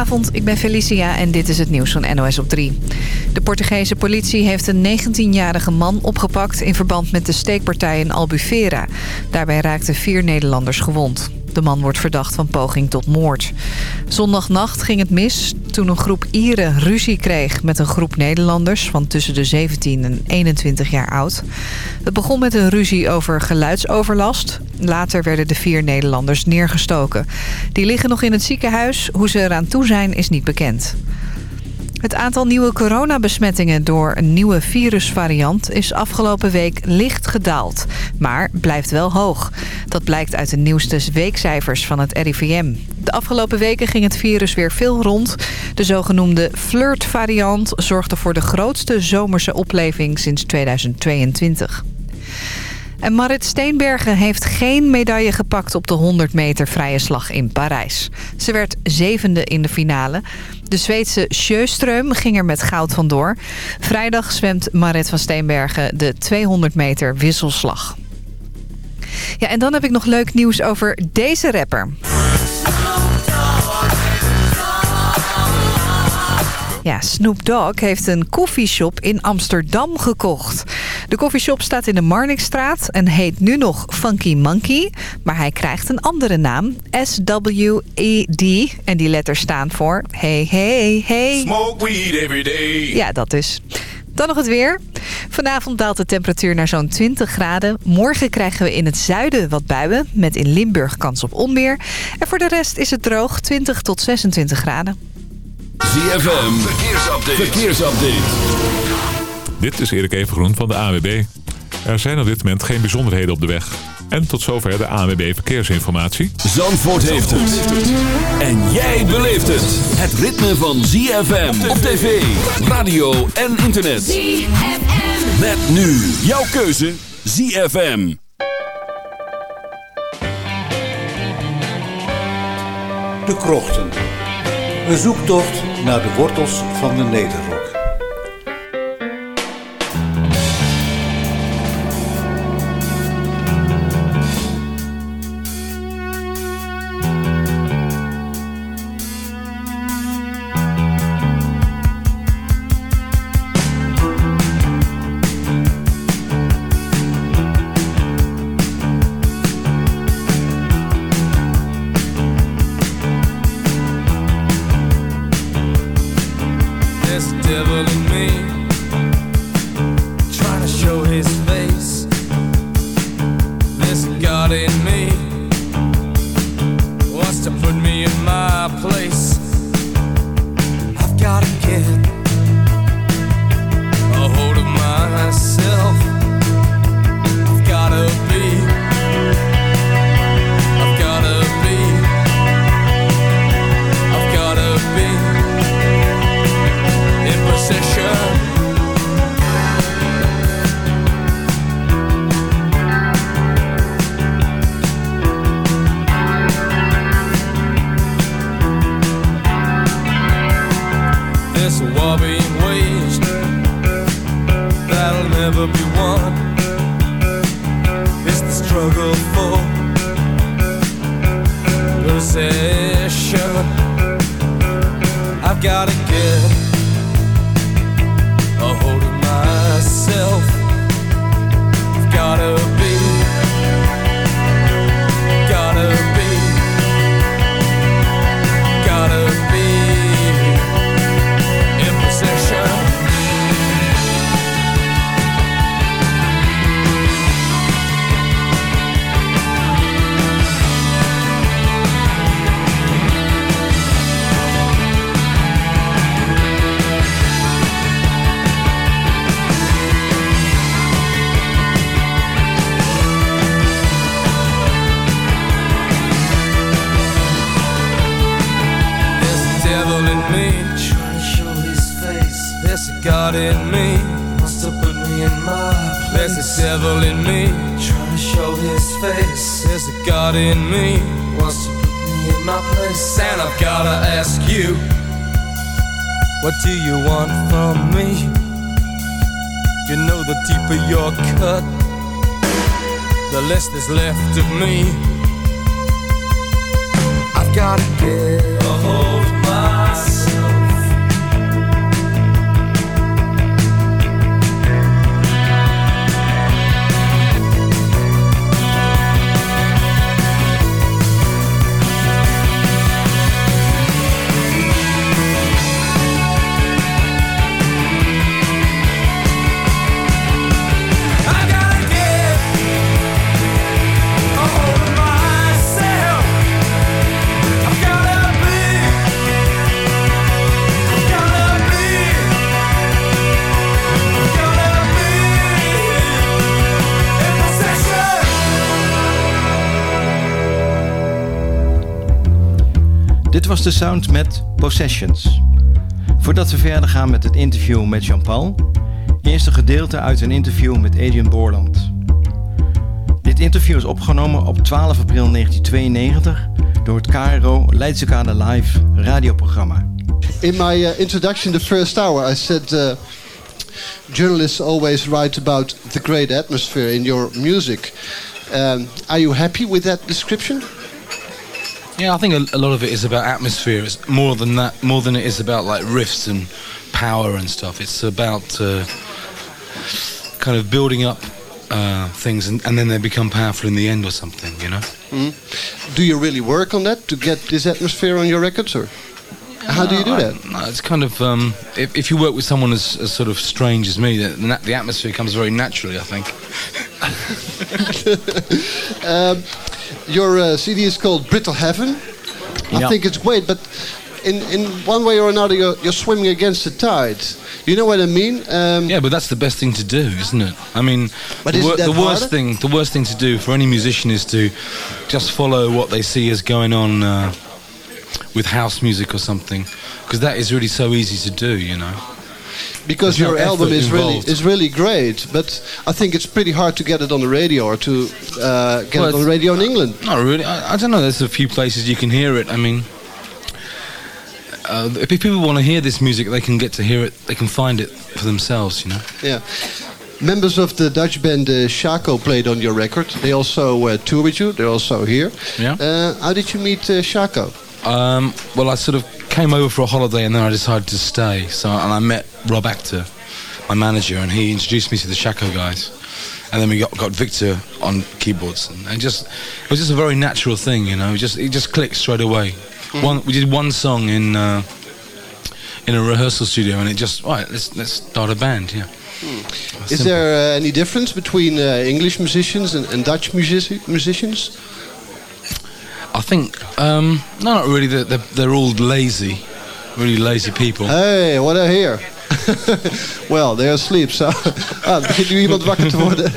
Goedenavond, ik ben Felicia en dit is het nieuws van NOS op 3. De Portugese politie heeft een 19-jarige man opgepakt... in verband met de steekpartij in Albufeira. Daarbij raakten vier Nederlanders gewond. De man wordt verdacht van poging tot moord. Zondagnacht ging het mis toen een groep Ieren ruzie kreeg met een groep Nederlanders van tussen de 17 en 21 jaar oud. Het begon met een ruzie over geluidsoverlast. Later werden de vier Nederlanders neergestoken. Die liggen nog in het ziekenhuis. Hoe ze eraan toe zijn is niet bekend. Het aantal nieuwe coronabesmettingen door een nieuwe virusvariant is afgelopen week licht gedaald, maar blijft wel hoog. Dat blijkt uit de nieuwste weekcijfers van het RIVM. De afgelopen weken ging het virus weer veel rond. De zogenoemde flirtvariant zorgde voor de grootste zomerse opleving sinds 2022. En Marit Steenbergen heeft geen medaille gepakt op de 100 meter vrije slag in Parijs. Ze werd zevende in de finale. De Zweedse Sjöström ging er met goud vandoor. Vrijdag zwemt Marit van Steenbergen de 200 meter wisselslag. Ja, en dan heb ik nog leuk nieuws over deze rapper. Ja, Snoop Dogg heeft een koffieshop in Amsterdam gekocht. De koffieshop staat in de Marnixstraat en heet nu nog Funky Monkey. Maar hij krijgt een andere naam, S-W-E-D. En die letters staan voor hey, hey, hey. Smoke weed every day. Ja, dat is. Dan nog het weer. Vanavond daalt de temperatuur naar zo'n 20 graden. Morgen krijgen we in het zuiden wat buien, met in Limburg kans op onweer. En voor de rest is het droog, 20 tot 26 graden. ZFM, verkeersupdate. verkeersupdate. Dit is Erik Evengroen van de AWB. Er zijn op dit moment geen bijzonderheden op de weg. En tot zover de AWB Verkeersinformatie. Zandvoort heeft het. En jij beleeft het. Het ritme van ZFM op tv, radio en internet. ZFM. Met nu jouw keuze ZFM. De Krochten. Een zoektocht naar de wortels van de Nederrok. I've got to get a hold of myself. Devil in me trying to show his face. There's a God in me wants to put me in my place. And I've gotta ask you, what do you want from me? You know the deeper you're cut, the less there's left of me. I've gotta get a hold Dit was de sound met Possessions. Voordat we verder gaan met het interview met Jean-Paul, eerst een gedeelte uit een interview met Adrian Borland. Dit interview is opgenomen op 12 april 1992 door het KRO Leidsекade Live radioprogramma. In my uh, introduction, the first hour, I said uh, journalists always write about the great atmosphere in your music. Um, are you happy with that description? Yeah, I think a, a, lot of it is about atmosphere. It's more than that, more than it is about like riffs and power and stuff. It's about uh, kind of building up uh, things and, and, then they become powerful in the end or something, you know? Mm. Do you really work on that to get this atmosphere on your records or? How do you do that? No, it's kind of um, if, if, you work with someone as, as, sort of strange as me, the, the atmosphere comes very naturally. I think. um, your uh, CD is called Brittle Heaven. I think it's great, but in, in one way or another, you're, you're swimming against the tide. You know what I mean? Um, yeah, but that's the best thing to do, isn't it? I mean, but the, wor- the worst thing, the worst thing to do for any musician is to just follow what they see as going on uh, with house music or something, because that is really so easy to do, you know because There's your no album is involved. really is really great, but I think it's pretty hard to get it on the radio or to uh, get well, it on the radio in England. Not really. I, I, don't know. There's a few places you can hear it. I mean, uh, if people want to hear this music, they can get to hear it. They can find it for themselves. You know. Yeah. Members of the Dutch band uh, Shaco played on your record. They also uh, tour with you. They're also here. Yeah. Uh, how did you meet uh, Shaco? Um, well, I sort of came over for a holiday and then I decided to stay. So and I met Rob Actor, my manager, and he introduced me to the Shaco guys. And then we got, got Victor on keyboards, and, and just it was just a very natural thing, you know. It just it just clicked straight away. Mm. One we did one song in uh, in a rehearsal studio, and it just right. Let's let's start a band. Yeah. Mm. Is there uh, any difference between uh, English musicians and, and Dutch music musicians? I think um, no, not really. They're, they're, they're all lazy, really lazy people. Hey, what I here? well, they're asleep, so ah, begint nu iemand wakker te worden.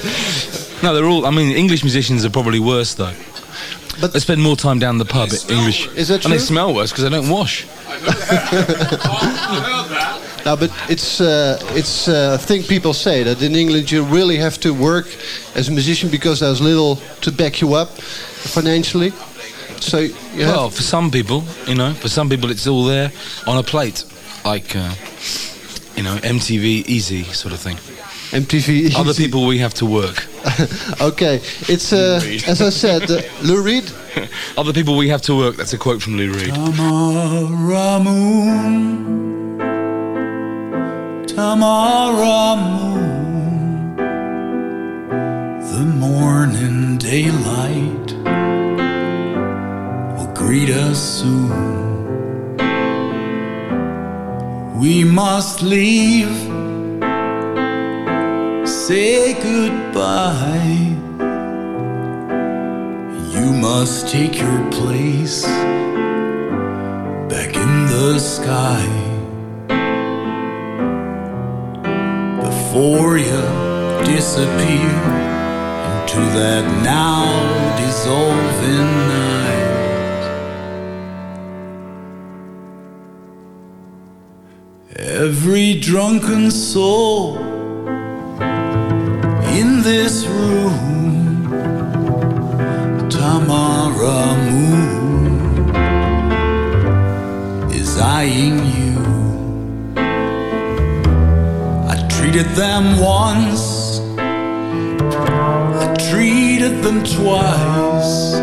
No, they're all. I mean, English musicians are probably worse though. But they spend more time down the pub. English, is that true? And they smell worse because they don't wash. no, but it's uh, it's uh, a thing people say that in England you really have to work as a musician because there's little to back you up financially. So well, for some people, you know, for some people it's all there on a plate, like uh, you know, MTV Easy sort of thing. MTV Easy. Other people we have to work. okay, it's uh, as I said, uh, Lou Reed. Other people we have to work. That's a quote from Lou Reed. Tamara moon, Tamara moon, the morning daylight greet us soon. We must leave, say goodbye. You must take your place back in the sky before you disappear into that now dissolving night. Every drunken soul in this room, Tamara Moon, is eyeing you. I treated them once, I treated them twice.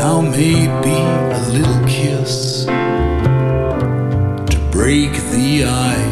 Now maybe break the ice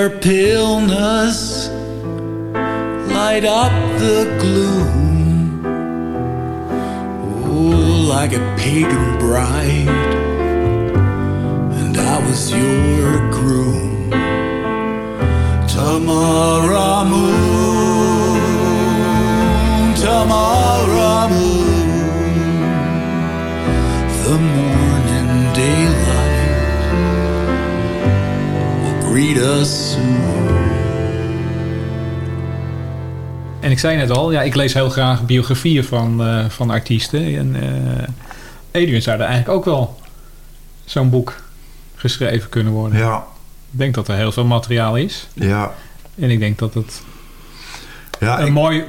your paleness light up the gloom. Oh, like a pagan bride, and I was your groom. Tomorrow moon, tomorrow moon, the morning daylight will greet us En ik zei net al, ja, ik lees heel graag biografieën van, eh, van artiesten. En eh Adrian zou er eigenlijk ook wel zo'n boek geschreven kunnen worden. Ja. Ik denk dat er heel veel materiaal is. Ja. En ik denk dat het Ja, een ik- mooi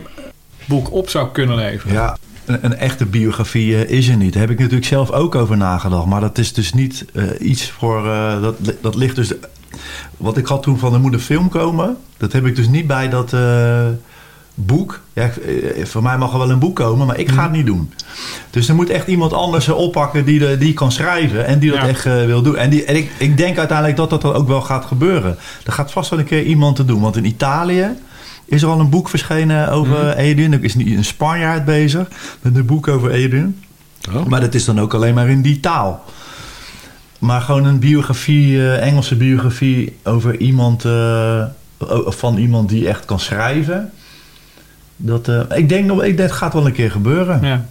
boek op zou kunnen leveren. Ja, een, een echte biografie eh, is er niet. Daar heb ik natuurlijk zelf ook over nagedacht. Maar dat is dus niet eh, iets voor... eh, dat, dat ligt dus... Wat ik had toen van er moet een film komen... dat heb ik dus niet bij dat eh, boek. Ja, eh, voor mij mag er wel een boek komen, maar ik ga het niet doen. Dus er moet echt iemand anders oppakken die, de, die kan schrijven... en die dat Ja. echt eh, wil doen. En, die, en ik, ik denk uiteindelijk dat dat dan ook wel gaat gebeuren. Er gaat vast wel een keer iemand te doen. Want in Italië is er al een boek verschenen over Edwin. Er is nu een Spanjaard bezig met een boek over Edwin. Maar dat is dan ook alleen maar in die taal. Maar gewoon een biografie, eh, Engelse biografie over iemand, van iemand die echt kan schrijven. Dat, eh, ik denk nog, ik, dat gaat wel een keer gebeuren. Ja.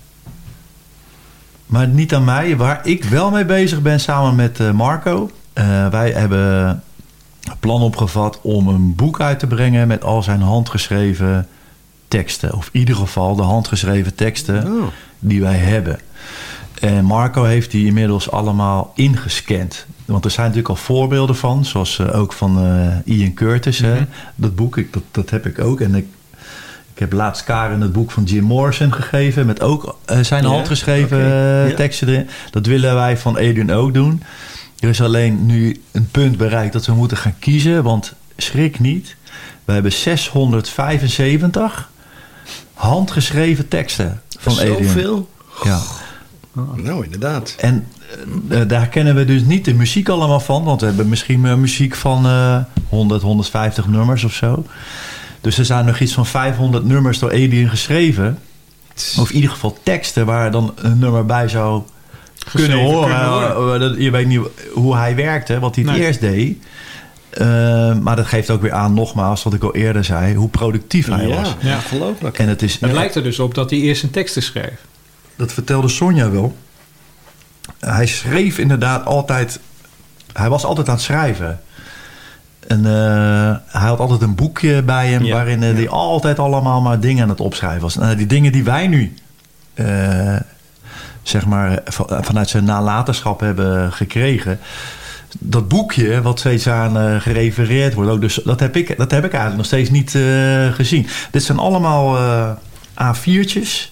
Maar niet aan mij. Waar ik wel mee bezig ben samen met eh, Marco. Eh, wij hebben een plan opgevat om een boek uit te brengen met al zijn handgeschreven teksten. Of in ieder geval de handgeschreven teksten die wij hebben. En Marco heeft die inmiddels allemaal ingescand. Want er zijn natuurlijk al voorbeelden van. Zoals ook van eh, Ian Curtis. hè. Dat boek, ik, dat, dat heb ik ook. En ik heb laatst Karen het boek van Jim Morrison gegeven. Met ook eh, zijn Ja, handgeschreven eh, Ja. teksten erin. Dat willen wij van Adrian ook doen. Er is alleen nu een punt bereikt dat we moeten gaan kiezen. Want schrik niet. We hebben 675 handgeschreven teksten van Adrian. Zoveel? Ja. Nou, inderdaad. En eh, daar kennen we dus niet de muziek allemaal van. Want we hebben misschien muziek van eh 100, 150 nummers of zo. Dus er zijn nog iets van 500 nummers door Adrian geschreven. Of in ieder geval teksten waar dan een nummer bij zou kunnen horen. kunnen. Eh, dat- je weet niet hoe hij werkte, wat hij het Nee. eerst deed. Eh, maar dat geeft ook weer aan, nogmaals, wat ik al eerder zei, hoe productief hij Ja, was. Ja. ongelooflijk. En het is, Het lijkt er dus op dat hij eerst zijn teksten schreef. dat vertelde Sonja wel. Hij schreef inderdaad altijd. Hij was altijd aan het schrijven. En eh, hij had altijd een boekje bij hem Ja, waarin hij altijd allemaal maar dingen aan het opschrijven was. Nou, die dingen die wij nu, eh, zeg maar, van- vanuit zijn nalatenschap hebben gekregen. Dat boekje, wat steeds aan eh, gerefereerd wordt, ook dus, dat, heb ik, dat heb ik eigenlijk nog steeds niet eh, gezien. Dit zijn allemaal eh, A4'tjes.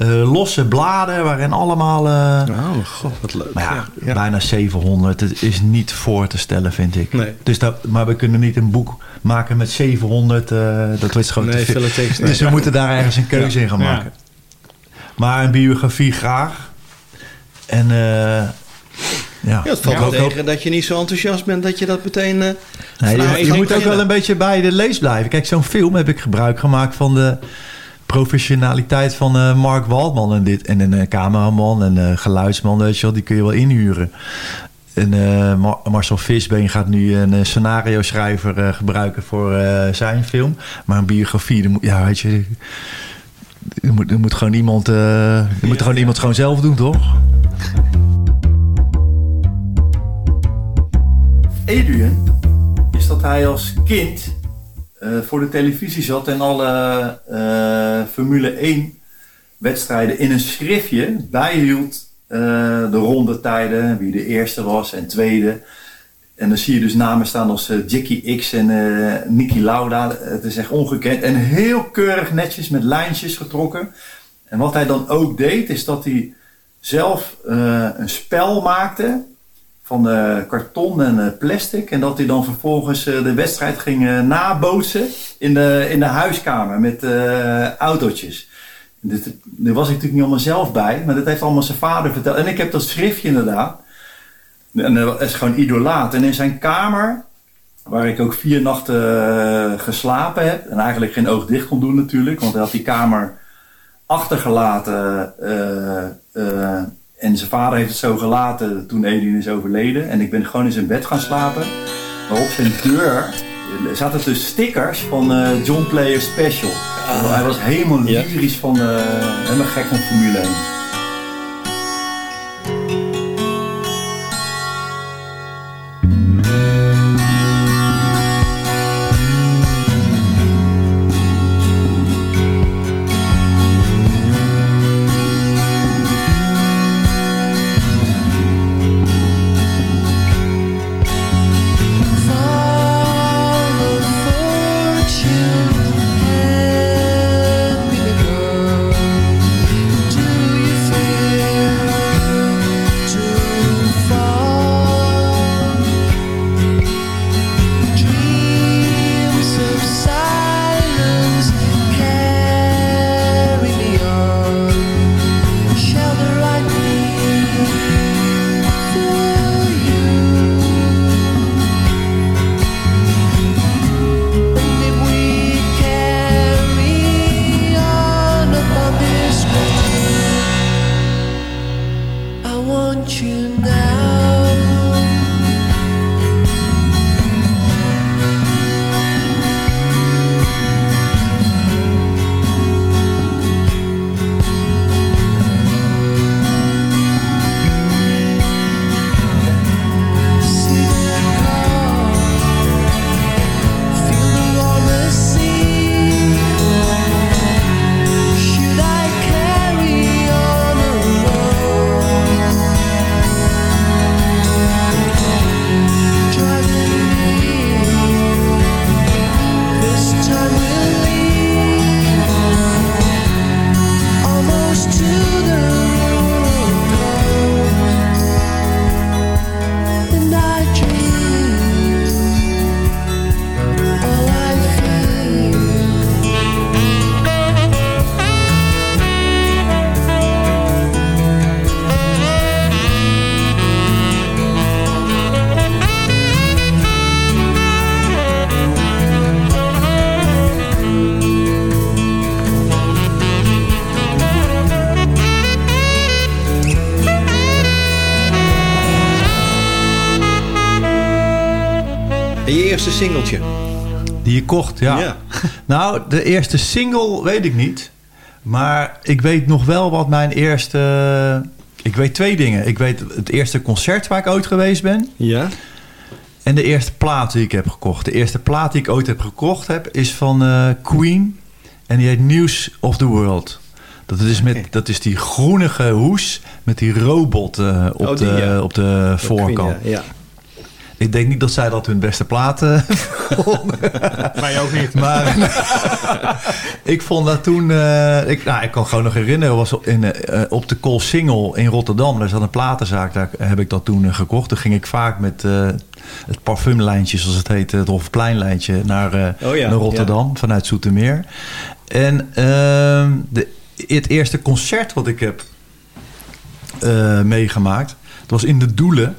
Eh, losse bladen waarin allemaal... eh, Oh, god, wat leuk. maar ja, bijna 700. Het is niet voor te stellen, vind ik. Nee. Dus dat, maar we kunnen niet een boek maken met 700. eh, dat is gewoon Nee, te veel. Dus we moeten daar ergens een keuze Ja. in gaan Ja. maken. Maar een biografie graag. En ja, Ja, het valt hoop- tegen dat je niet zo enthousiast bent dat je dat meteen... eh Nee, je, je moet ook wel een beetje bij de lees blijven. Kijk, zo'n film heb ik gebruik gemaakt van de professionaliteit van eh, Mark Waldman en dit. En een eh, cameraman en een geluidsman, weet je wel, die kun je wel inhuren. En eh, Mar- Marcel Visbeen gaat nu een eh, scenario schrijver eh, gebruiken voor eh, zijn film. Maar een biografie, moet, ja, weet je, er moet, er moet gewoon iemand, eh, er moet gewoon iemand gewoon zelf doen, toch? Adrian is dat hij als kind eh, voor de televisie zat en alle eh, Formule 1 wedstrijden in een schriftje bijhield eh, de rondetijden, wie de eerste was en tweede. En dan zie je dus namen staan als Jackie X en Niki Lauda. Het is echt ongekend. En heel keurig netjes met lijntjes getrokken. En wat hij dan ook deed, is dat hij zelf een spel maakte van eh, karton en eh, plastic. En dat hij dan vervolgens eh, de wedstrijd ging nabootsen in de, in de huiskamer met autootjes. Dit, daar was ik natuurlijk niet allemaal zelf bij, maar dat heeft allemaal zijn vader verteld. En ik heb dat schriftje inderdaad. En dat is gewoon idolaat. En in zijn kamer waar ik ook vier nachten geslapen heb. En eigenlijk geen oog dicht kon doen natuurlijk, want hij had die kamer achtergelaten. En zijn vader heeft het zo gelaten toen Edwin is overleden. En ik ben gewoon in zijn bed gaan slapen. Maar op zijn deur zaten dus stickers van eh, John Player Special. Hij was helemaal lyrisch van, eh, helemaal gek van Formule 1. Singeltje? Die je kocht, ja. Ja. Nou, de eerste single weet ik niet. Maar ik weet nog wel wat mijn eerste... Ik weet twee dingen. Ik weet het eerste concert waar ik ooit geweest ben. Ja. En de eerste plaat die ik heb gekocht. De eerste plaat die ik ooit heb gekocht heb, is van eh, Queen. En die heet News of the World. Dat is, met, dat is die groenige hoes met die robot eh, op, Oh, die, de, ja. op de voorkant. Queen, ja. Ik denk niet dat zij dat hun beste platen vonden. Wij ook niet. Maar ik vond dat toen... eh, ik, nou, ik kan gewoon nog herinneren, was op, in, eh, op de Koolsingel in Rotterdam. Daar zat een platenzaak, daar heb ik dat toen eh, gekocht. Toen ging ik vaak met eh, het parfumlijntje, zoals het heet, het Hofpleinlijntje, naar, eh, Oh ja, naar Rotterdam vanuit Zoetermeer. En ehm, de, het eerste concert wat ik heb eh, meegemaakt, dat was in de Doelen.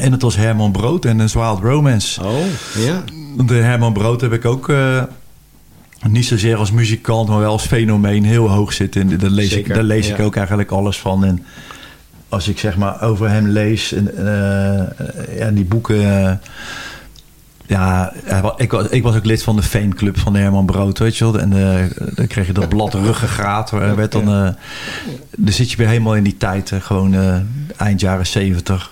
En het was Herman Brood en een Wild Romance. Oh, ja. De Herman Brood heb ik ook eh, niet zozeer als muzikant, maar wel als fenomeen heel hoog zitten. En daar lees, ik, daar lees ik ook eigenlijk alles van. En als ik zeg maar over hem lees en eh, ja, die boeken. Ja, ik was, ik was ook lid van de fanclub van de Herman Brood, weet je wel. En eh, dan kreeg je dat blad ruggengraat. Er werd dan, eh, dan zit je weer helemaal in die tijd, gewoon eh, eind jaren zeventig.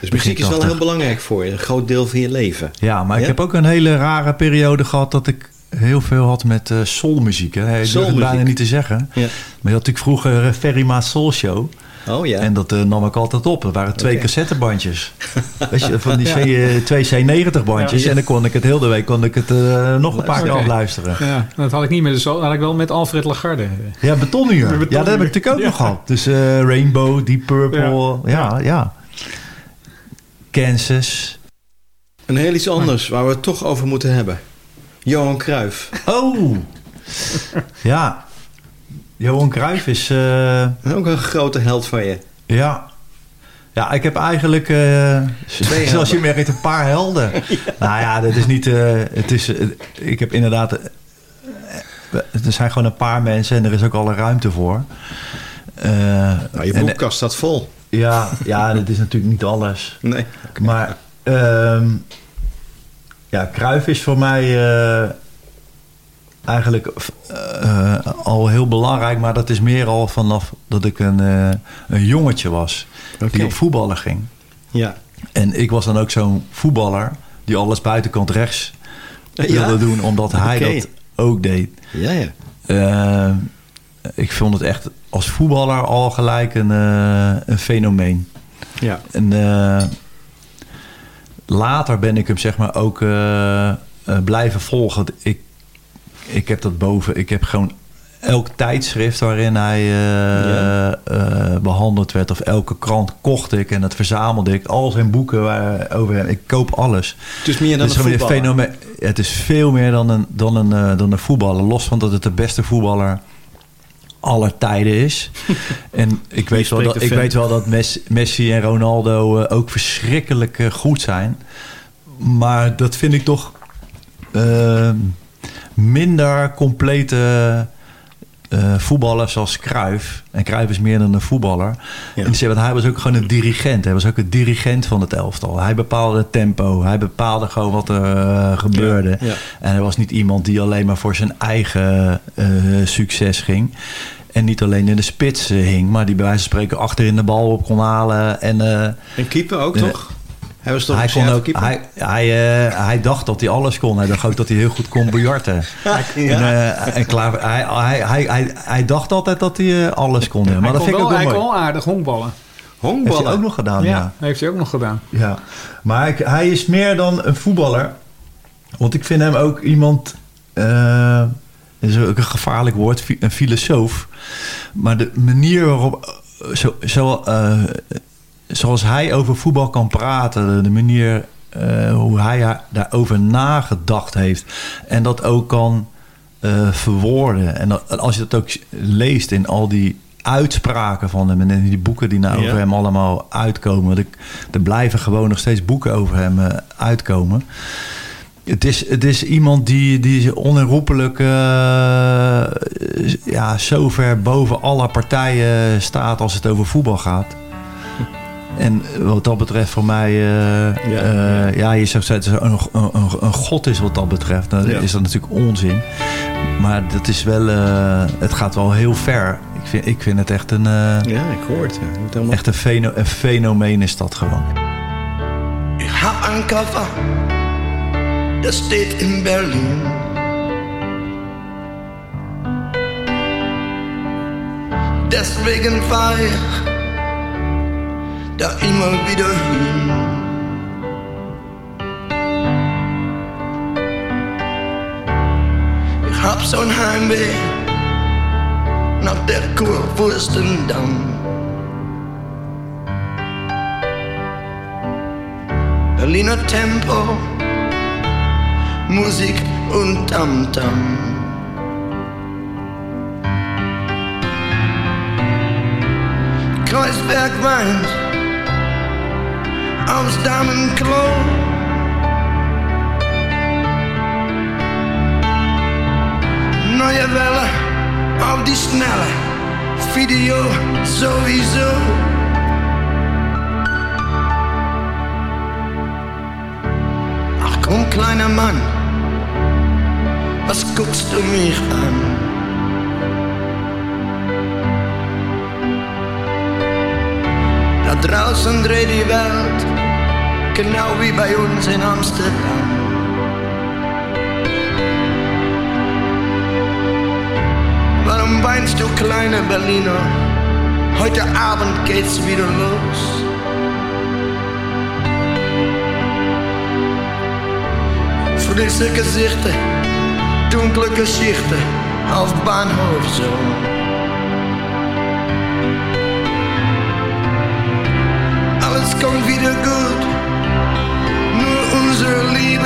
Dus muziek is wel heel belangrijk voor je. Een groot deel van je leven. Ja, maar ik Ja? heb ook een hele rare periode gehad dat ik heel veel had met soulmuziek. Hè. Het Soulmuziek. bijna niet te zeggen. Ja. Maar je had natuurlijk vroeger Ferry Maat Soul Show. Oh ja. En dat eh, nam ik altijd op. Dat waren twee Oké. cassettebandjes. Weet je, van die. C, eh, twee C90 bandjes. Ja. En dan kon ik het heel de week kon ik het eh, nog een paar keer afluisteren. Ja, dat had ik niet met de zo, dat had ik wel met Alfred Lagarde. Ja, betonuur. Ja, dat heb ik natuurlijk ook Ja. nog gehad. Dus eh, Rainbow, Deep Purple. Ja, ja. Kansas. Een heel iets anders waar we het toch over moeten hebben. Johan Cruijff. Oh! Ja. Johan Cruijff is... eh, Ook een grote held van je. Ja. Ja, ik heb eigenlijk, eh, zoals je merkt, een paar helden. Nou ja, dat is niet... eh, het is, ik heb inderdaad... er zijn gewoon een paar mensen en er is ook alle ruimte voor. Eh, Nou, je en- boekkast staat vol. Ja, ja, dat is natuurlijk niet alles. Nee. Maar ehm ja, Cruijff is voor mij eh, eigenlijk eh, al heel belangrijk. Maar dat is meer al vanaf dat ik een, eh, een jongetje was. Die op voetballen ging. Ja. En ik was dan ook zo'n voetballer die alles buitenkant rechts Ja? wilde doen. Omdat hij dat ook deed. Ja, ja. Eh, ik vond het echt als voetballer al gelijk een, eh, een fenomeen. Ja. En eh, later ben ik hem zeg maar ook eh, eh, blijven volgen. Ik, ik heb dat boven. Ik heb gewoon elk tijdschrift waarin hij eh, Ja. eh, behandeld werd. Of elke krant kocht ik en dat verzamelde ik. Al zijn boeken over hem. Ik koop alles. Het is meer dan een voetballer. fenomeen. Het is veel meer dan een, dan, een, eh, dan een voetballer. Los van dat het de beste voetballer aller tijden is. en ik weet, wel dat, ik fan. weet wel dat Messi, en Ronaldo ook verschrikkelijk goed zijn. Maar dat vind ik toch minder complete eh, voetballers als Cruijff. En Cruijff is meer dan een voetballer. Ja. En die zei, want hij was ook gewoon een dirigent. Hij was ook een dirigent van het elftal. Hij bepaalde het tempo. Hij bepaalde gewoon wat er eh, gebeurde. Ja, ja. En hij was niet iemand die alleen maar voor zijn eigen eh, succes ging. En niet alleen in de spits hing. Maar die bij wijze van spreken achterin de bal op kon halen. En, En keeper ook, toch? Hij was toch hij, een kon ook, keeper? hij, hij, eh, hij dacht dat hij alles kon. Hij dacht ook dat hij heel goed kon biljarten. Ja. En, eh, en klaar, hij, hij, hij, hij, hij dacht altijd dat hij eh, alles kon. Maar hij dat kon vind ik ook wel hij mooi. kon aardig honkballen. Heeft Honkballen? hij ook nog gedaan, ja. heeft hij ook nog gedaan. Ja, maar ik- hij is meer dan een voetballer. Want ik vind hem ook iemand... eh, dat is ook een gevaarlijk woord, een filosoof. Maar de manier waarop... Zo, zo, eh, zoals hij over voetbal kan praten... de, manier eh, hoe hij daarover nagedacht heeft... en dat ook kan eh, verwoorden. En dat- als je dat ook leest in al die uitspraken van hem... en in die boeken die nou Ja. over hem allemaal uitkomen... ik- er blijven gewoon nog steeds boeken over hem eh, uitkomen... Het is, het is iemand die, die onherroepelijk eh, ja, zo ver boven alle partijen staat als het over voetbal gaat. En wat dat betreft voor mij, eh, Ja, eh, ja, je zou zeggen een, een, een, een god is wat dat betreft. Dan Ja. is dat natuurlijk onzin. Maar dat is wel, eh, het gaat wel heel ver. Ik vind, ik vind het echt een, eh, Ja, ik hoor het. Helemaal- echt een, feno, een fenomeen is dat gewoon. Ich hab einen Koffer, der steht in Berlin. Deswegen da immer wieder hin. Ich hab so'n Heimweh nach der Kurfürstendamm. Berliner Tempo, Musik und Tamtam. Kreuzberg weint aus Damenklo. Neue Welle auf die Schnelle, Video sowieso. Ach komm, kleiner Mann, was guckst du mich an? Draußen dreht die Welt, genau wie bei uns in Amsterdam. Warum weinst du, kleine Berliner? Heute Abend geht's wieder los. Frisse gezichten, dunkle Geschichten auf Bahnhof. Alles kommt wieder gut,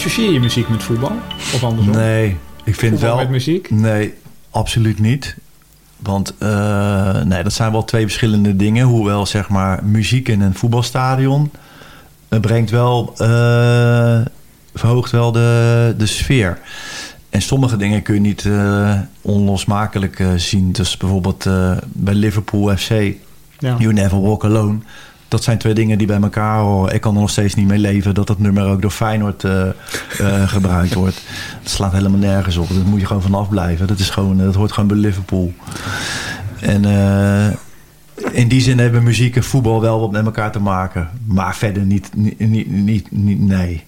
Associeer je muziek met voetbal? Of andersom? Nee, ik vind Voetbal wel... met muziek? Nee, absoluut niet. Want eh, nee, dat zijn wel twee verschillende dingen. Hoewel zeg maar muziek in een voetbalstadion eh, brengt wel, eh, verhoogt wel de, de sfeer. En sommige dingen kun je niet onlosmakelijk zien. Dus bijvoorbeeld bij Liverpool FC, Ja. You Never Walk Alone. Dat zijn twee dingen die bij elkaar horen. Ik kan er nog steeds niet mee leven dat dat nummer ook door Feyenoord eh, eh, gebruikt wordt. Dat slaat helemaal nergens op. Daar moet je gewoon vanaf blijven. Dat, is gewoon, dat hoort gewoon bij Liverpool. En eh, in die zin hebben muziek en voetbal wel wat met elkaar te maken. Maar verder niet, niet, niet, niet, nee.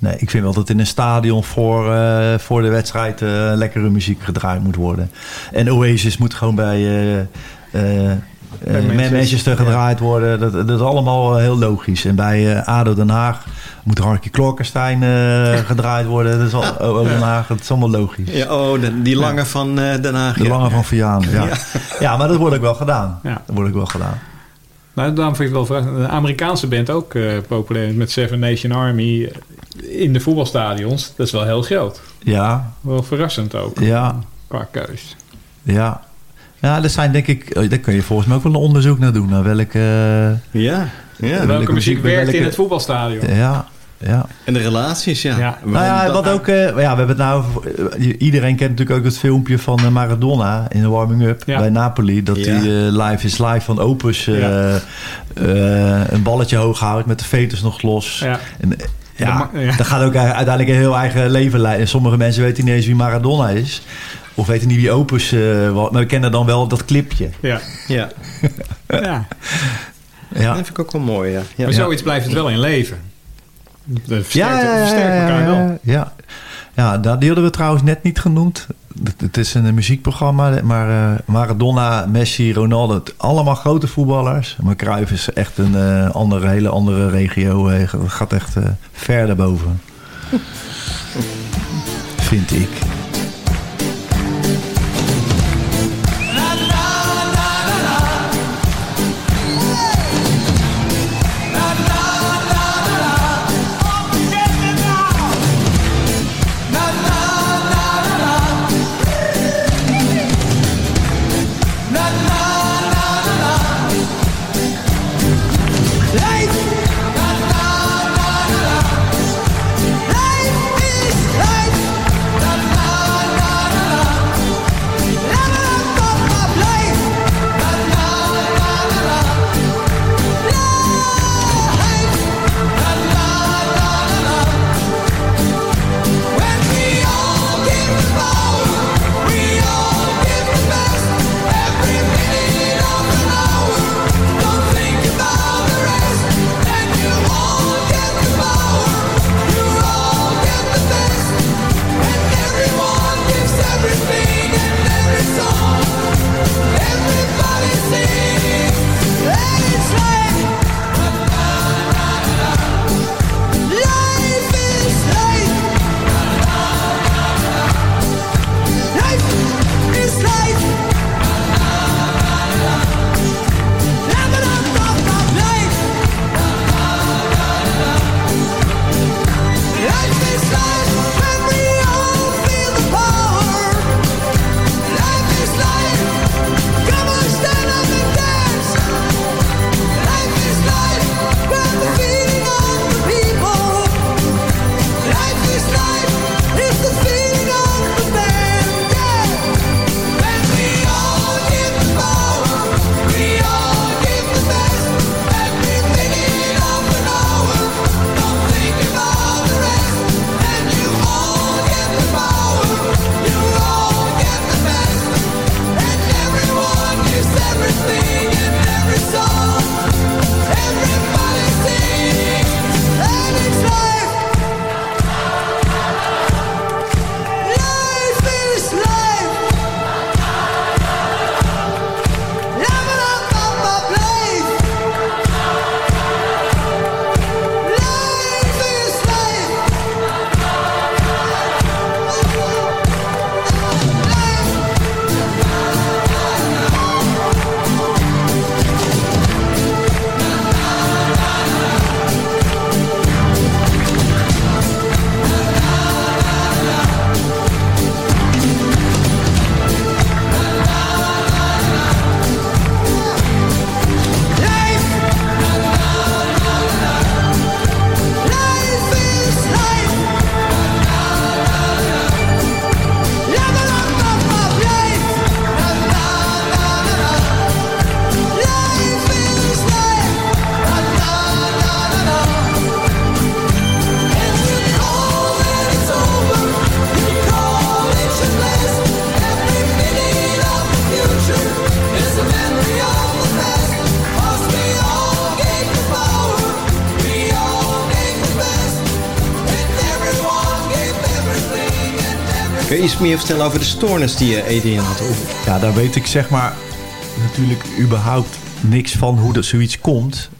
Nee, ik vind wel dat in een stadion voor, eh, voor de wedstrijd eh, lekkere muziek gedraaid moet worden. En Oasis moet gewoon bij, eh, eh, eh, Manchester, Man- Manchester gedraaid worden. Dat, dat is allemaal heel logisch. En bij eh, ADO Den Haag moet Harky Klokkenstein eh, gedraaid worden. Dat is al, oh, oh, Den Haag, dat is allemaal logisch. Ja, oh, de- die lange van eh, Den Haag. De ja. lange van Vianen, ja. Ja. ja. maar dat wordt ook wel gedaan. Ja. Dat wordt ook wel gedaan. Nou, daarom vind ik het wel verrassend. De Amerikaanse band ook eh, populair met Seven Nation Army eh, in de voetbalstadions. Dat is wel heel groot. Ja, Wel verrassend ook. ja, Qua keus. ja. Ja, er zijn denk ik... oh, Daar kun je volgens mij ook wel een onderzoek naar doen. Naar welke... eh, Ja, ja. Welke muziek werkt in het voetbalstadion? Ja, ja. En de relaties, ja. Ja. Nou ja, Dat- wat ook, eh, ja, we hebben het nou over, eh, iedereen kent natuurlijk ook het filmpje van eh, Maradona in de warming-up Ja. bij Napoli. Dat Ja. hij eh, live is live van Opus eh, Ja. eh, een balletje hoog houdt met de veters nog los. Ja. En, eh, ja, Dat ma- ja. dat gaat ook uiteindelijk een heel eigen leven leiden. En sommige mensen weten niet eens wie Maradona is. Of weten niet wie Opus eh, was. Maar we kennen dan wel dat clipje. Ja. Ja, ja. Ja. dat vind ik ook wel mooi, ja. ja. Maar zoiets blijft het wel in leven. Dat versterkt, Ja, ja, ja, versterkt ja, elkaar ja, wel. Ja, ja da- die hadden we trouwens net niet genoemd. Het, is een muziekprogramma, maar eh, Maradona, Messi, Ronaldo, het- allemaal grote voetballers. Maar Cruijff is echt een eh, andere, hele andere regio. eh, Het gaat echt eh, ver daarboven. Vind ik. Iets meer vertellen over de stoornis die uh, Adrian had? Ja, daar weet ik zeg maar natuurlijk überhaupt niks van hoe dat zoiets komt.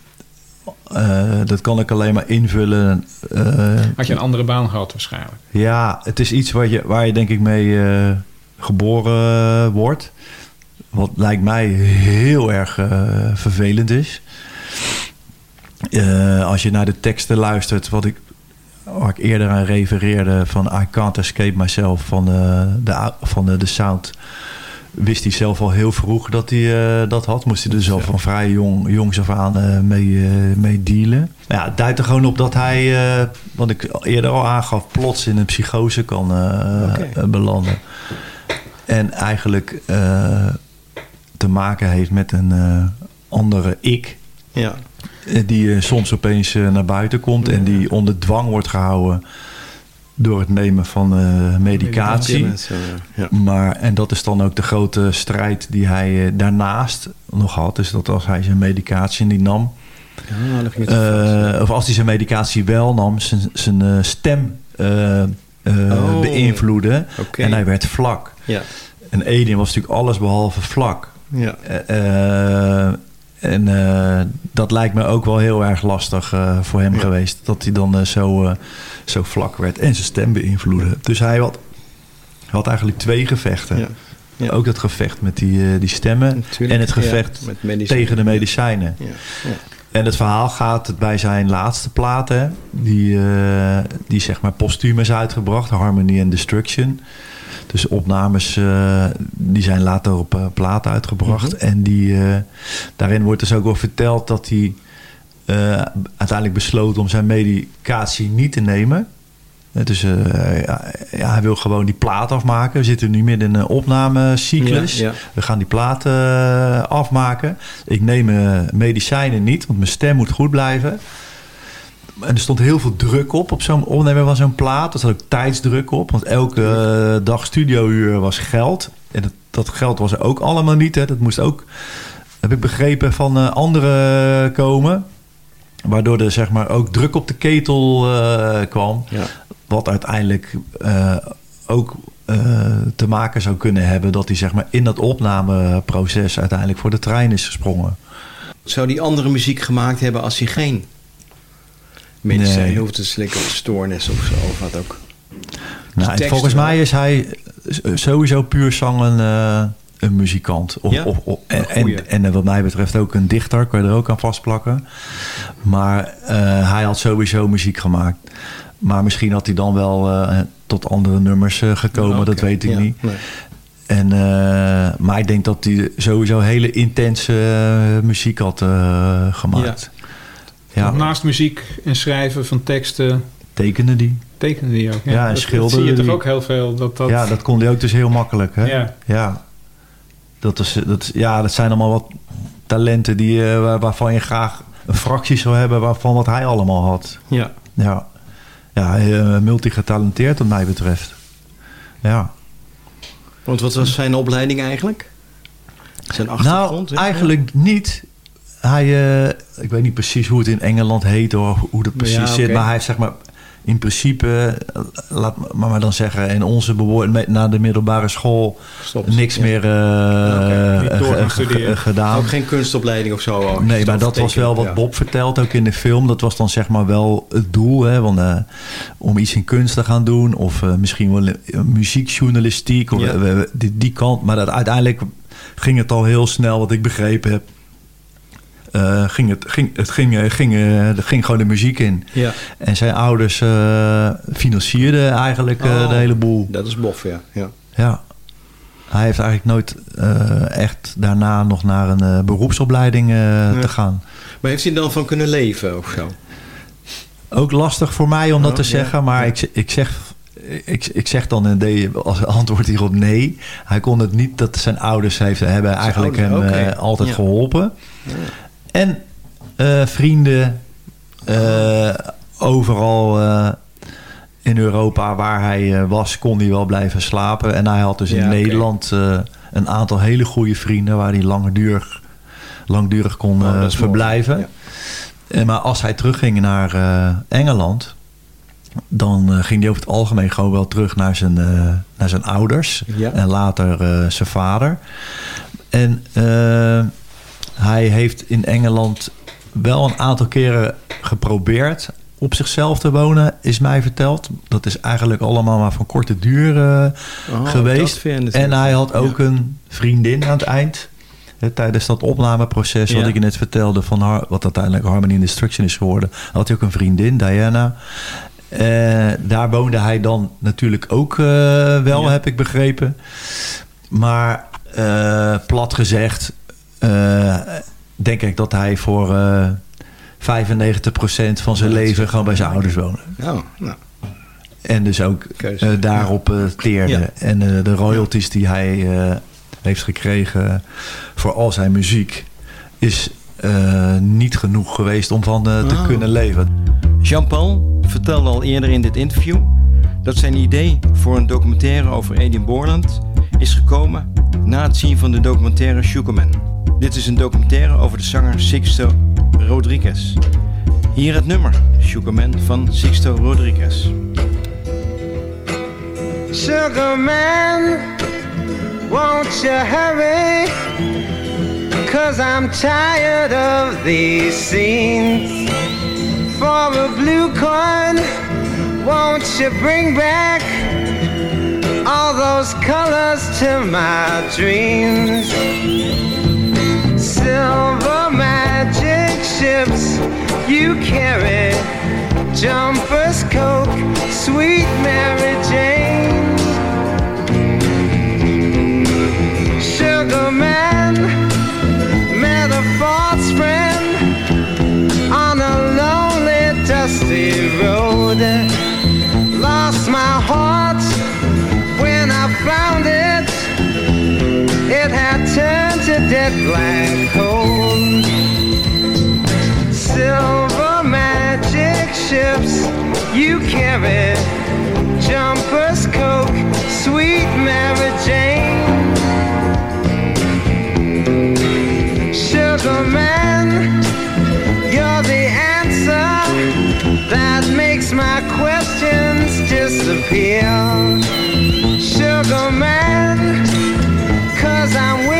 Uh, dat kan ik alleen maar invullen. Uh, Had je een andere baan gehad waarschijnlijk? Ja, het is iets waar je, waar je denk ik mee uh, geboren wordt. Wat lijkt mij heel erg vervelend is. als je naar de teksten luistert, wat ik, waar ik eerder aan refereerde... van I Can't Escape Myself van de, van de, de Sound wist hij zelf al heel vroeg dat hij uh, dat had. Moest hij er zelf van vrij jong, jongs af aan uh, mee, uh, mee dealen. Ja, het duidt er gewoon op dat hij, wat ik eerder al aangaf, plots in een psychose kan okay. belanden. En eigenlijk te maken heeft met een andere ik. Ja. Die soms opeens naar buiten komt en die onder dwang wordt gehouden door het nemen van uh, medicatie. medicatie ja. Maar, en dat is dan ook de grote strijd die hij uh, daarnaast nog had. Dus dat als hij zijn medicatie niet nam... Ja, uh, of als hij zijn medicatie wel nam, zijn, zijn stem oh. beïnvloedde. Okay. En hij werd vlak. Ja. En Edin was natuurlijk alles behalve vlak. Ja. En uh, dat lijkt me ook wel heel erg lastig uh, voor hem ja. geweest. Dat hij dan uh, zo, zo vlak werd en zijn stem beïnvloedde. Dus hij had, had eigenlijk twee gevechten. Ja. Ja. Ook het gevecht met die, die stemmen Natuurlijk, en het gevecht tegen de medicijnen. En het verhaal gaat bij zijn laatste platen, die, die zeg maar postuum is uitgebracht, Harmony and Destruction. Dus opnames uh, die zijn later op uh, plaat uitgebracht. Mm -hmm. En die, daarin wordt dus ook wel verteld dat hij uiteindelijk besloot om zijn medicatie niet te nemen. Dus ja, ja, hij wil gewoon die plaat afmaken. We zitten nu midden in een opnamecyclus. Ja, ja. We gaan die plaat afmaken. Ik neem medicijnen niet, want mijn stem moet goed blijven. En er stond heel veel druk op op zo'n opnemen van zo'n plaat. Er zat ook tijdsdruk op. Want elke dag studiouur was geld. En dat, dat, geld was er ook allemaal niet. Hè. Dat moest ook, heb ik begrepen, van anderen komen. Waardoor er zeg maar ook druk op de ketel uh, kwam. Ja. Wat uiteindelijk ook te maken zou kunnen hebben... dat hij zeg maar, in dat opnameproces uiteindelijk voor de trein is gesprongen. Zou die andere muziek gemaakt hebben als hij geen medicijn nee. hoeft te slikken of stoornis of zo, of wat ook. Nou, volgens mij is hij sowieso puur zang een, een muzikant. Of, ja? of, of en, en, en, wat mij betreft ook een dichter, kan je er ook aan vastplakken. Maar uh, hij had sowieso muziek gemaakt. Maar misschien had hij dan wel uh, tot andere nummers gekomen, okay. dat weet ik ja, niet. Nee. En, maar ik denk dat hij sowieso hele intense muziek had gemaakt. Ja. Naast muziek en schrijven van teksten... Tekende die. Tekende die ook. Ja, ja en dat zie je toch ook heel veel. Dat, dat... Ja, dat kon hij ook dus heel makkelijk. Hè? Ja. ja. Dat, is, dat, ja, dat zijn allemaal wat talenten die, uh, waarvan je graag een fractie zou hebben... waarvan wat hij allemaal had. Ja. Ja, ja uh, multigetalenteerd wat mij betreft. Ja. Want wat was zijn opleiding eigenlijk? Zijn achtergrond? Nou, eigenlijk niet hij, uh, ik weet niet precies hoe het in Engeland heet of hoe dat precies ja, okay. zit. Maar hij heeft zeg maar in principe, laat maar dan zeggen, in onze bewoording na de middelbare school Stopt, niks ja. meer uh, okay. gedaan. Ook geen kunstopleiding of zo? Ook. Nee, maar dat was wel wat ja. Bob vertelt ook in de film. Dat was dan zeg maar wel het doel, hè, want, uh, om iets in kunst te gaan doen. Of uh, misschien wel muziekjournalistiek, of ja. die, die kant. Maar dat, uiteindelijk ging het al heel snel, wat ik begrepen heb uh, ging het, ging, het ging, ging, uh, er ging gewoon de muziek in. Ja. En zijn ouders uh, financierden eigenlijk oh, de hele boel. Dat is bof, ja. ja. Ja. Hij heeft eigenlijk nooit echt daarna nog naar een beroepsopleiding ja. te gaan. Maar heeft hij dan van kunnen leven of zo? Ook lastig voor mij om dat oh, te zeggen. Maar ik, ik zeg ik, ik zeg dan de, als antwoord hierop nee. Hij kon het niet dat zijn ouders heeft, hebben eigenlijk hem okay. uh, altijd ja. geholpen. Ja. En uh, vrienden uh, overal in Europa waar hij was, kon hij wel blijven slapen. En hij had dus in Nederland een aantal hele goede vrienden waar hij langdurig, langdurig kon oh, verblijven. Ja. Maar als hij terugging naar Engeland dan eh, ging hij over het algemeen gewoon wel terug naar zijn, eh, naar zijn ouders. Ja. En later eh, zijn vader. En eh, hij heeft in Engeland wel een aantal keren geprobeerd op zichzelf te wonen, is mij verteld. Dat is eigenlijk allemaal maar van korte duur eh, Oh, geweest. En hij had ja. ook een vriendin aan het eind. Hè, tijdens dat opnameproces, wat ik je net vertelde, van wat uiteindelijk Harmony Destruction is geworden, had hij ook een vriendin, Diana. Eh, daar woonde hij dan natuurlijk ook eh, wel, heb ik begrepen. Maar plat gezegd, denk ik dat hij voor eh 95% van zijn leven gewoon bij zijn ouders woonde. Oh, nou. En dus ook eh, daarop eh, teerde. Ja. En eh, de royalties die hij eh, heeft gekregen voor al zijn muziek... is eh, niet genoeg geweest om van eh, te Oh. kunnen leven. Jean-Paul vertelde al eerder in dit interview dat zijn idee voor een documentaire over Adrian Borland is gekomen na het zien van de documentaire Sugarman. Dit is een documentaire over de zanger Sixto Rodriguez. Hier het nummer Sugarman van Sixto Rodriguez. Sugar man, won't you hurry? Cause I'm tired of these scenes. For a blue coin, won't you bring back all those colors to my dreams? Silver magic ships you carry, jumpers, coke, sweet Mary Jane. Sugar man, met a friend dead black coal. Silver magic ships you carry, jumpers, coke, sweet Mary Jane. Sugar man, you're the answer that makes my questions disappear. Sugar man, cause I'm weary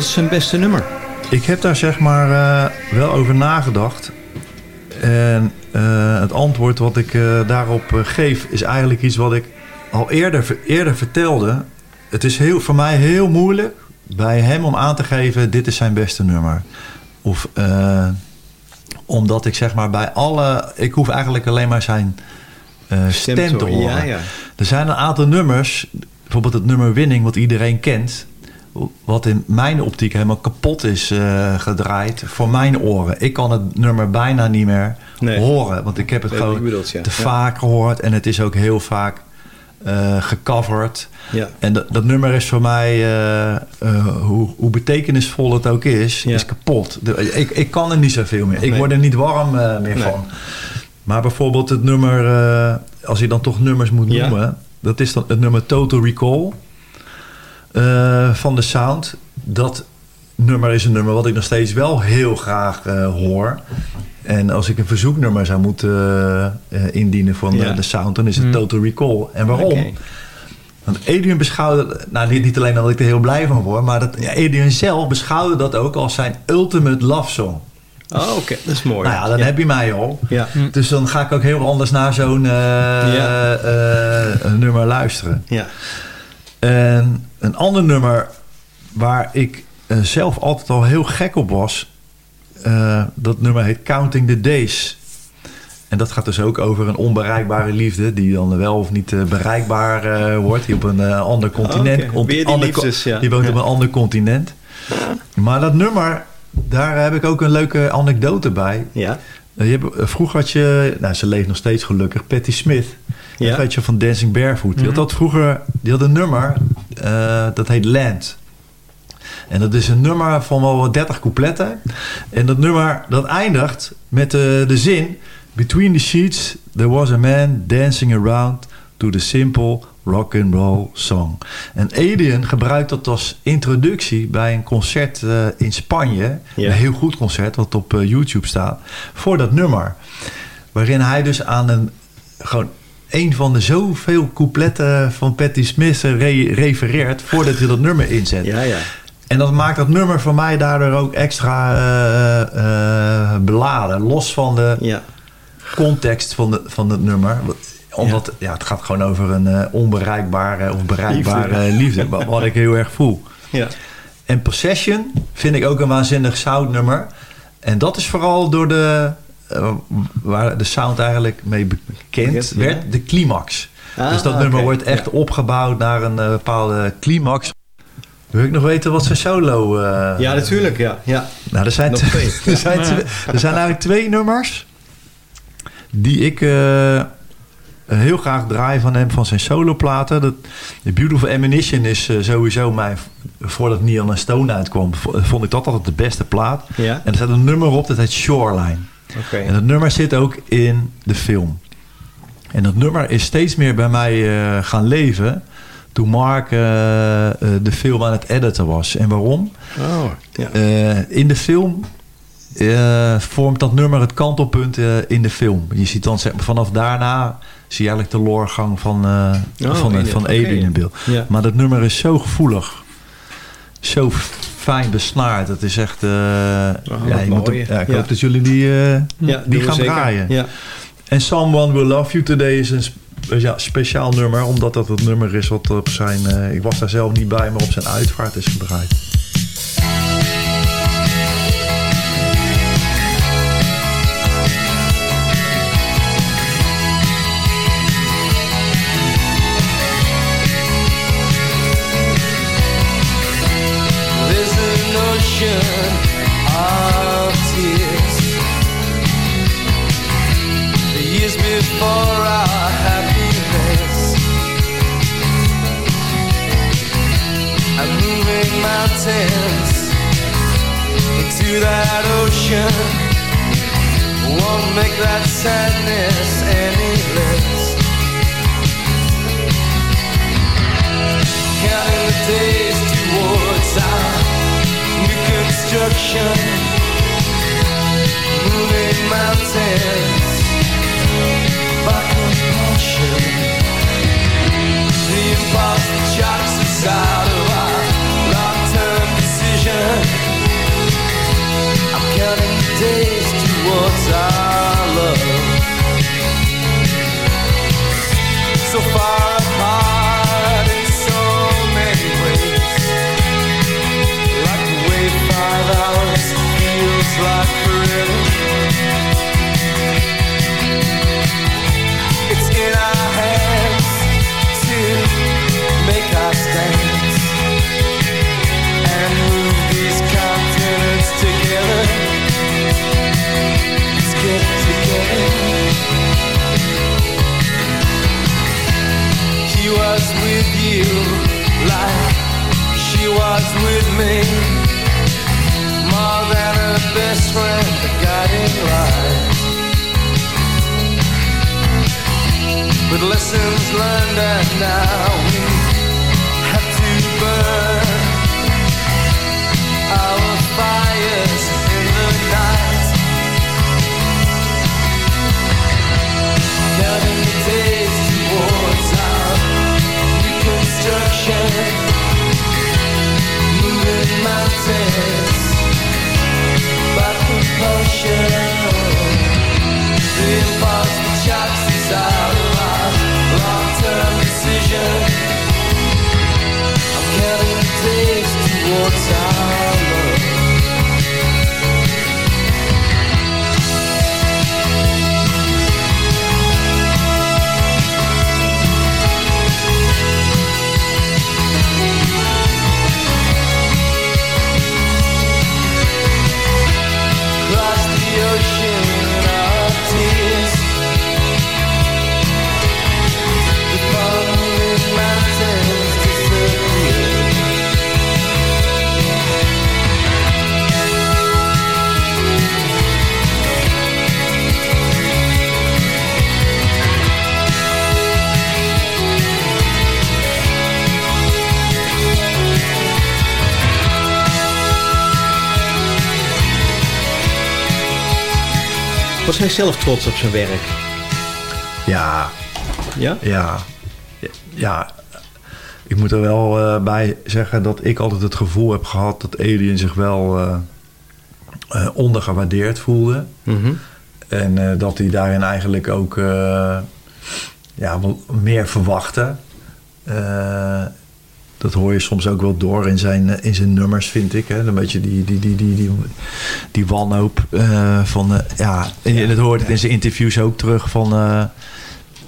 Wat is zijn beste nummer? Ik heb daar zeg maar eh, wel over nagedacht. En eh, het antwoord wat ik eh, daarop geef is eigenlijk iets wat ik al eerder, eerder vertelde. Het is heel, voor mij heel moeilijk bij hem om aan te geven... dit is zijn beste nummer. Of eh, Omdat ik zeg maar bij alle... Ik hoef eigenlijk alleen maar zijn eh, Stem te horen. ja, ja. Er zijn een aantal nummers, bijvoorbeeld het nummer Winning, wat iedereen kent. Wat in mijn optiek helemaal kapot is eh, gedraaid voor mijn oren. Ik kan het nummer bijna niet meer Nee. horen. Want ik heb het Weet gewoon je bedoelt, ja. te Ja. vaak gehoord. En het is ook heel vaak eh, gecoverd. Ja. En dat, nummer is voor mij, eh, hoe, hoe betekenisvol het ook is, is kapot. De- ik, ik kan er niet zoveel meer. Ik Nee. word er niet warm meer Nee. van. Maar bijvoorbeeld het nummer, als je dan toch nummers moet noemen, dat is dan het nummer Total Recall eh, van de Sound. Dat nummer is een nummer wat ik nog steeds wel heel graag eh, hoor. En als ik een verzoeknummer zou moeten eh, indienen van Ja. de, de Sound, dan is het Hmm. Total Recall. En waarom? Want Adrian beschouwde, nou niet, niet alleen dat ik er heel blij van word, maar dat ja, Adrian zelf beschouwde dat ook als zijn ultimate love song. Oh, oké. Dat is mooi. Nou ja, dan heb je mij al. Ja. Dus dan ga ik ook heel anders naar zo'n eh, Ja. eh, nummer luisteren. Ja. En een ander nummer waar ik eh, zelf altijd al heel gek op was, eh, dat nummer heet Counting the Days. En dat gaat dus ook over een onbereikbare liefde, die dan wel of niet eh, bereikbaar wordt, die op een ander continent, Weer die ander co- liefdes, ja. die woont Ja. op een ander continent. Maar dat nummer, daar heb ik ook een leuke anekdote bij. Ja. Eh, Je hebt, eh, vroeger had je, nou ze leeft nog steeds gelukkig, Patti Smith. Ja. Dat weet je van Dancing Barefoot. Die had Mhm. dat vroeger, die had een nummer, eh, dat heet Land. En dat is een nummer van wel wat 30 coupletten. En dat nummer, dat eindigt met de, de zin... Between the sheets, there was a man dancing around to the simple rock and roll song. En Adrian gebruikt dat als introductie bij een concert eh, in Spanje. Ja. Een heel goed concert, wat op eh, YouTube staat. Voor dat nummer. Waarin hij dus aan een... Gewoon een van de zoveel coupletten van Patti Smith eh, re- refereert... voordat hij dat nummer inzet. Ja, ja. En dat maakt dat nummer voor mij daardoor ook extra eh, eh, beladen. Los van de Ja. context van, de, van het nummer. Omdat ja. het gaat gewoon over een eh, onbereikbare of bereikbare Liefde. liefde. wat, wat ik heel erg voel. Ja. En Possession vind ik ook een waanzinnig soundnummer. En dat is vooral door de... eh, waar de sound eigenlijk mee bekend ja. werd. De climax. Ah, dus dat nummer wordt echt Ja. opgebouwd naar een eh, bepaalde climax. Wil ik nog weten wat zijn solo... Ja, natuurlijk. Ja. ja. nou, er zijn, twee. er, zijn twee- er zijn eigenlijk twee nummers die ik heel graag draai van hem, van zijn soloplaten. Dat, The Beautiful Ammunition is eh, sowieso mijn, voordat Neon and Stone uitkwam, v- vond ik dat altijd de beste plaat. Ja. En er staat een nummer op, dat heet Shoreline. En dat nummer zit ook in de film. En dat nummer is steeds meer bij mij eh, gaan leven toen Mark eh, eh, de film aan het editen was. En waarom? Oh, ja. Eh, in de film eh, vormt dat nummer het kantelpunt eh, in de film. Je ziet dan zeg maar, vanaf daarna zie je eigenlijk de loorgang van, Oh, van, in de- van in beeld. Ja. Maar dat nummer is zo gevoelig. Zo fijn besnaard. Dat is echt... wat ja, moet ja, ik hoop dat jullie die, eh, die gaan draaien. Ja. En Someone Will Love You Today is een ja, speciaal nummer. Omdat dat het nummer is wat op zijn... ik was daar zelf niet bij, maar op zijn uitvaart is gedraaid. Sadness any less. Counting the days towards our new construction. Hij zelf trots op zijn werk? Ja. Ja? Ja. Ja. Ik moet er wel eh, bij zeggen dat ik altijd het gevoel heb gehad dat Alien zich wel eh, eh, ondergewaardeerd voelde. Mhm. En dat hij daarin eigenlijk ook ja, meer verwachtte. Dat hoor je soms ook wel door in zijn, eh, in zijn nummers, vind ik. Hè? Een beetje die, die, die, die, die, die wanhoop eh, van... eh, ja, en dat hoort het in zijn interviews ook terug van...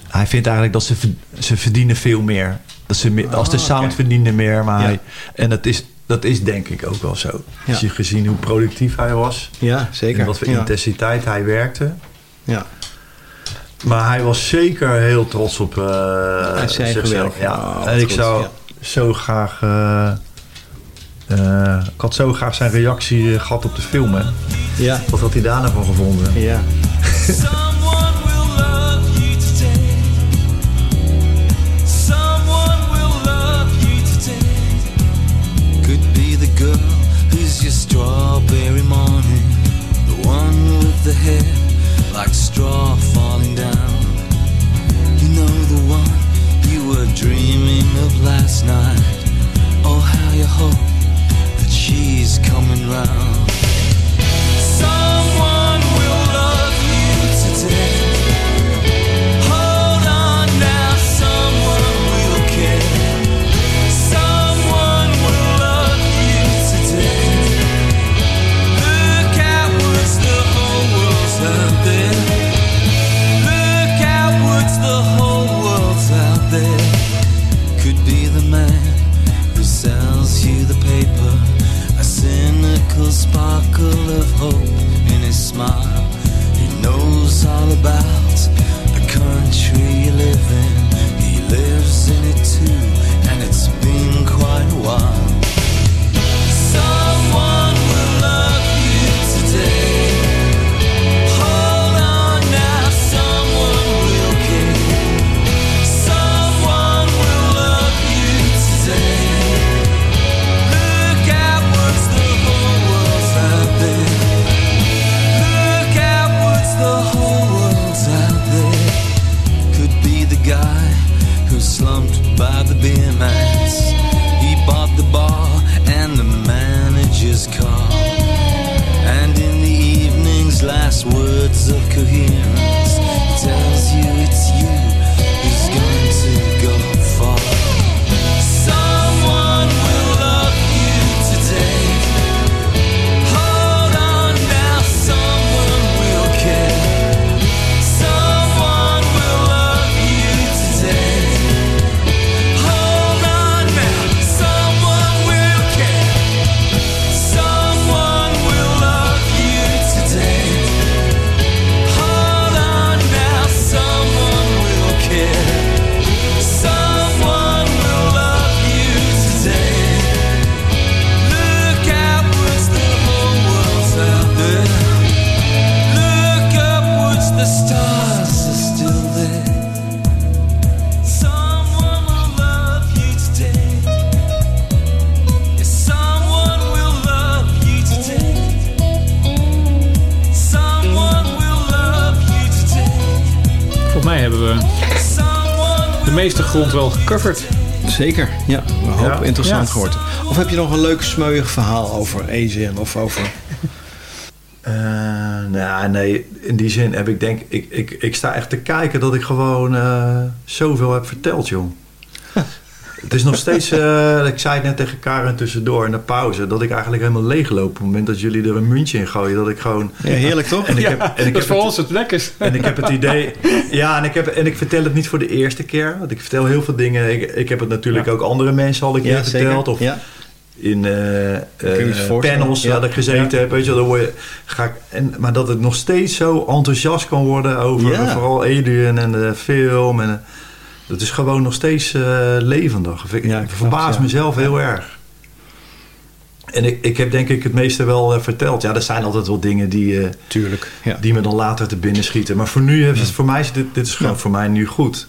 hij vindt eigenlijk dat ze, ze verdienen veel meer. Dat ze meer, als de Ah, sound verdienen meer. Maar Ja. hij, en dat is, dat is denk ik ook wel zo. Ja. Als je gezien hoe productief hij was. Ja, zeker. En wat voor Ja. intensiteit hij werkte. Ja. Maar hij was zeker heel trots op eigen zichzelf. Ja. Oh, en ik goed, zou ja. Zo graag... eh, eh, ik had zo graag zijn reactie eh, gehad op de film. Hè. Ja. Wat had hij daar nou van gevonden? Ja. Someone will love you today. Someone will love you today. Could be the girl who's your strawberry morning. The one with the hair grond wel gecoverd. Zeker, ja. We hopen Ja. interessant Ja. gehoord. Of heb je nog een leuk smeuig verhaal over Adrian of over... Eh, nou, nee, in die zin heb ik denk ik, ik, ik sta echt te kijken dat ik gewoon eh, zoveel heb verteld, joh. Het is nog steeds, eh, ik zei het net tegen Karen tussendoor in de pauze, dat ik eigenlijk helemaal leegloop op het moment dat jullie er een muntje in gooien. Dat ik gewoon. Ja, heerlijk toch? En ik Ja, heb, en ik dat is heb voor het- ons het lekkerst. En ik heb het idee. Ja, en ik, heb, en ik vertel het niet voor de eerste keer. Want ik vertel heel veel dingen. Ik, ik heb het natuurlijk ook andere mensen al een keer Ja, zeker. verteld. Of Ja. in eh, eh, panels Ja. dat ik gezeten Ja. heb. Weet je, wel, dan word je, ga ik, en, maar dat het nog steeds zo enthousiast kan worden over Ja. vooral Adrian en de film. En, dat is gewoon nog steeds eh, levendig. Ik, ik verbaas ja. mezelf heel erg. En ik, ik heb denk ik het meeste wel eh, verteld. Ja, er zijn altijd wel dingen die, eh, Tuurlijk, ja. die me dan later te binnen schieten. Maar voor nu, is het, voor mij is dit, dit is gewoon voor mij nu goed.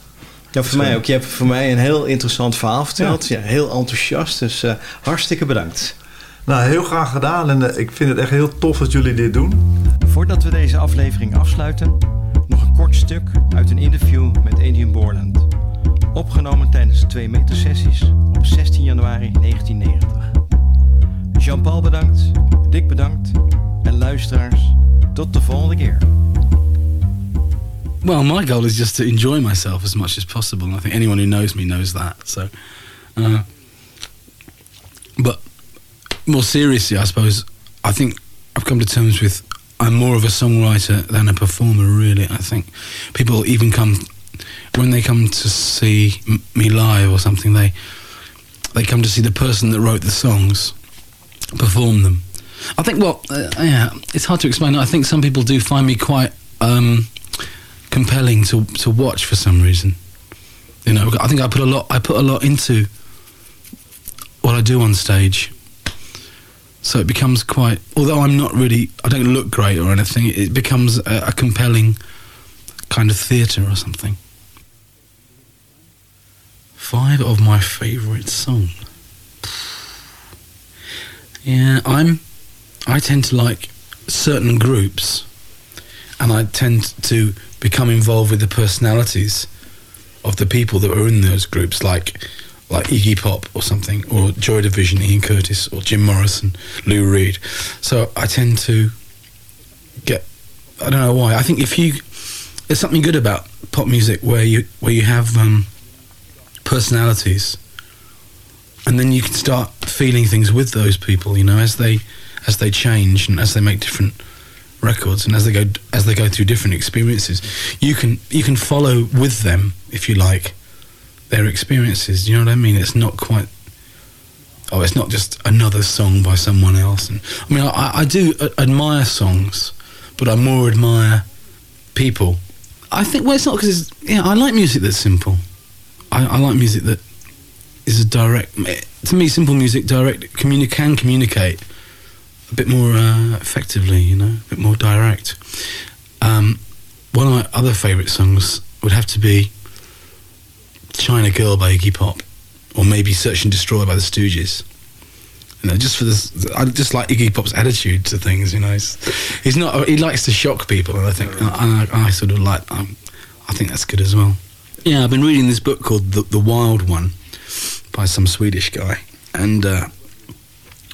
Ja, voor mij ook. Je hebt voor mij een heel interessant verhaal verteld. Ja. heel enthousiast. Dus hartstikke bedankt. Nou, heel graag gedaan. En ik vind het echt heel tof dat jullie dit doen. Voordat we deze aflevering afsluiten, nog een kort stuk uit een interview met Adrian Borland. Opgenomen tijdens de 2 meter sessies op 16 januari 1990. Jean-Paul bedankt, Dick bedankt en luisteraars, tot de volgende keer. Well, my goal is just to enjoy myself as much as possible. And I think anyone who knows me knows that. So, uh, but more seriously, I suppose I think I've come to terms with I'm more of a songwriter than a performer. Really, I think people even come when they come to see me live or something. They they come to see the person that wrote the songs perform them. I think. Well, uh, yeah, it's hard to explain. I think some people do find me quite. Um, compelling to to watch for some reason. You know, I think I put a lot I put a lot into what I do on stage. So it becomes quite although I'm not really I don't look great or anything, it becomes a, a compelling kind of theatre or something. Five of my favourite songs. Yeah, I'm I tend to like certain groups and I tend to become involved with the personalities of the people that are in those groups, like like Iggy Pop or something, or Joy Division, Ian Curtis, or Jim Morrison, Lou Reed. So I tend to get I don't know why. I think if you there's something good about pop music where you where you have um, personalities, and then you can start feeling things with those people. You know, as they as they change and as they make different records and as they go as they go through different experiences. You can you can follow with them if you like their experiences. You know what i mean? It's not quite oh it's not just another song by someone else. And i mean i, I do admire songs but i more admire people. I think well it's not because yeah i like music that's simple I, I like music that is a direct to me simple music direct communi- can communicate a bit more uh, effectively, you know, a bit more direct. Um, one of my other favourite songs would have to be China Girl by Iggy Pop, or maybe Search and Destroy by the Stooges. You know, just for this, I just like Iggy Pop's attitude to things. You know, he's, he's not. He likes to shock people, and I think and I, I sort of like. Um, I think that's good as well. Yeah, I've been reading this book called The, the Wild One by some Swedish guy, and uh,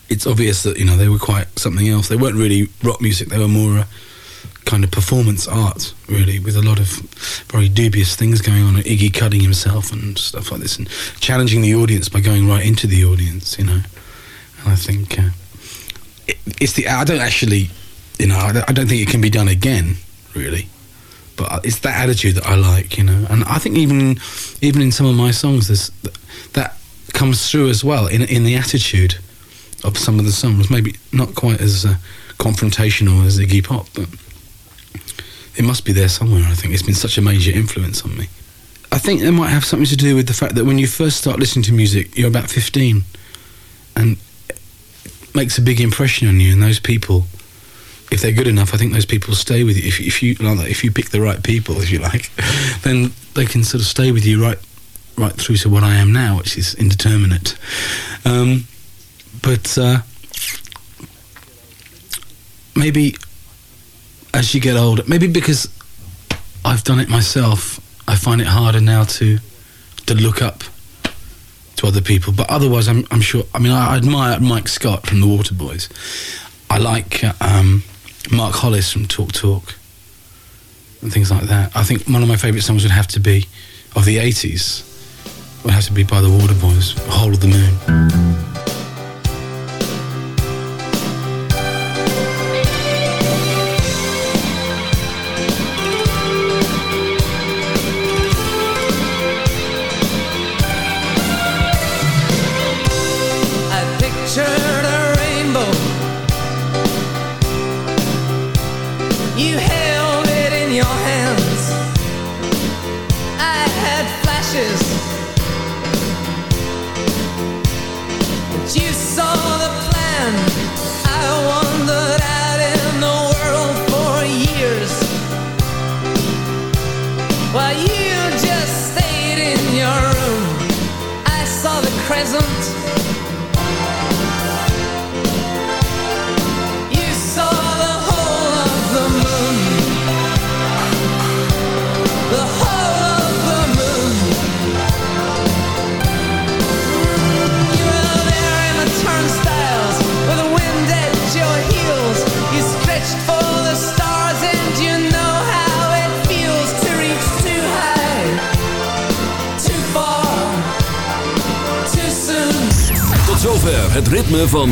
it's obvious that you know they were quite something else. They weren't really rock music; they were more uh, kind of performance art, really, with a lot of very dubious things going on. Iggy cutting himself and stuff like this, and challenging the audience by going right into the audience. You know, and I think uh, it, it's the. I don't actually, you know, I don't, I don't think it can be done again, really. But it's that attitude that I like, you know, and I think even even in some of my songs, there's that comes through as well in in the attitude of some of the songs. Maybe not quite as uh, confrontational as Iggy Pop, but it must be there somewhere. I think it's been such a major influence on me. I think it might have something to do with the fact that when you first start listening to music, you're about 15, and it makes a big impression on you. And those people, if they're good enough, I think those people stay with you. If, if you like, if you pick the right people, if you like, then they can sort of stay with you right, right through to what I am now, which is indeterminate. Um, but uh, maybe as you get older, maybe because I've done it myself, I find it harder now to to look up to other people. But otherwise, I'm, I'm sure. I mean, I admire Mike Scott from the Waterboys. I like uh, um, Mark Hollis from Talk Talk and things like that. I think one of my favourite songs would have to be of the 80s. Would have to be by the Waterboys, "Whole of the Moon."